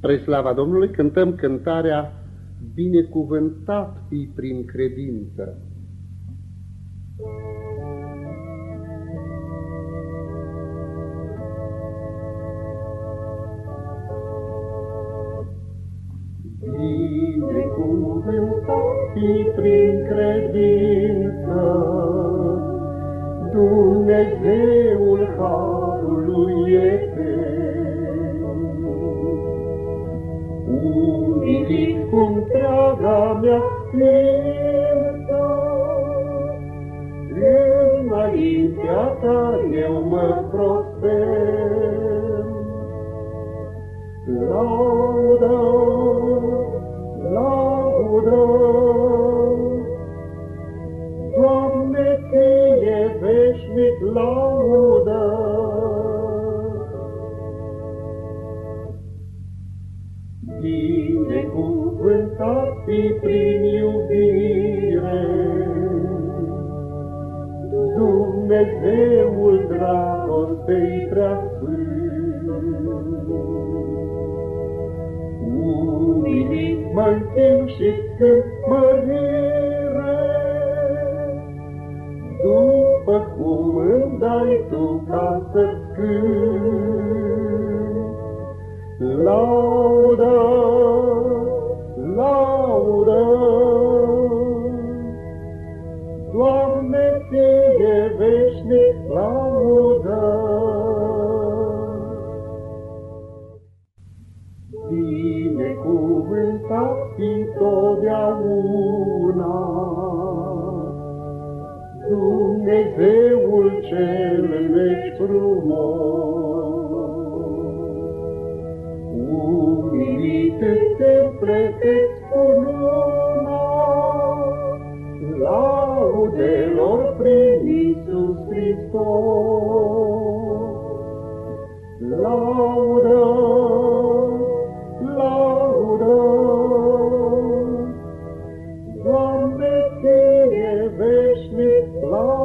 Spre slava Domnului cântăm cântarea Binecuvântat fi prin credință. Binecuvântat fi prin credință, Dumnezeul Harului etern. Cu întreaga mea ființă, Înaintea ta eu mă prosper. Laudă, laudă, Doamne, Ție veșnic laudă. Binecuvântat fi prin iubire, Dumnezeul dragostei prea Umilit mă și cânt mărire, După cum îmi dai tu ca să-ți cânt. Laudă, laudă, binecuvântat fi totdeauna. Dumnezeul cel meci frumos, Umilite se împletesc cu luna, Laudelor prin Iisus Hristos. Laudelor blow